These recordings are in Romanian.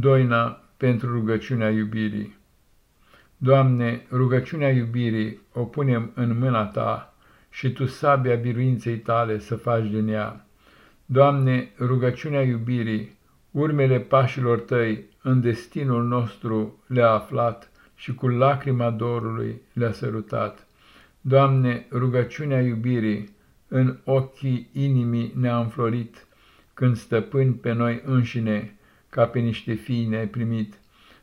Doina pentru rugăciunea iubirii Doamne, rugăciunea iubirii o punem în mâna Ta și Tu sabia biruinței Tale să faci din ea. Doamne, rugăciunea iubirii, urmele pașilor Tăi în destinul nostru le-a aflat și cu lacrima dorului le-a sărutat. Doamne, rugăciunea iubirii, în ochii inimii ne-a înflorit, când stăpâni pe noi înșine, ca pe niște fii ne-ai primit.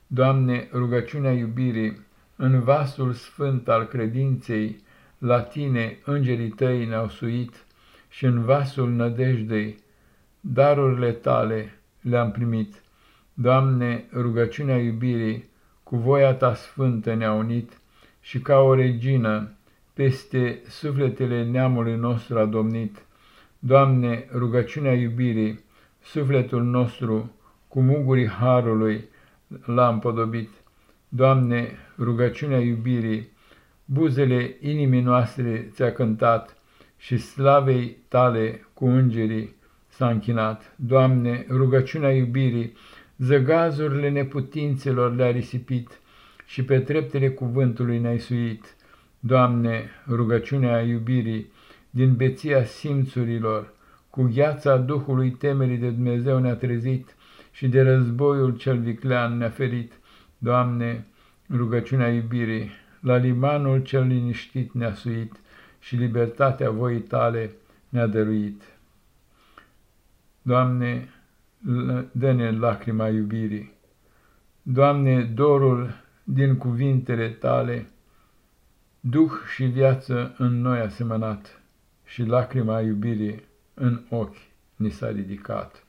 Doamne, rugăciunea iubirii, în vasul sfânt al credinței, la Tine îngerii Tăi ne-au suit și în vasul nădejdei, darurile Tale le-am primit. Doamne, rugăciunea iubirii, cu voia Ta sfântă ne-a unit și ca o regină peste sufletele neamului nostru a domnit. Doamne, rugăciunea iubirii, sufletul nostru cu mugurii harului l-a împodobit. Doamne, rugăciunea iubirii, buzele inimii noastre ți-a cântat și slavei tale cu îngerii s-a închinat. Doamne, rugăciunea iubirii, zăgazurile neputințelor le-a risipit și pe treptele cuvântului ne-ai suit. Doamne, rugăciunea iubirii, din beția simțurilor, cu gheața Duhului temerii de Dumnezeu ne-a trezit și de războiul cel viclean ne-a ferit. Doamne, rugăciunea iubirii, la limanul cel liniștit ne-a suit și libertatea voii tale ne-a dăruit. Doamne, dă-ne lacrima iubirii. Doamne, dorul din cuvintele tale, Duh și viață în noi asemănat și lacrima iubirii în ochi ni s-a ridicat.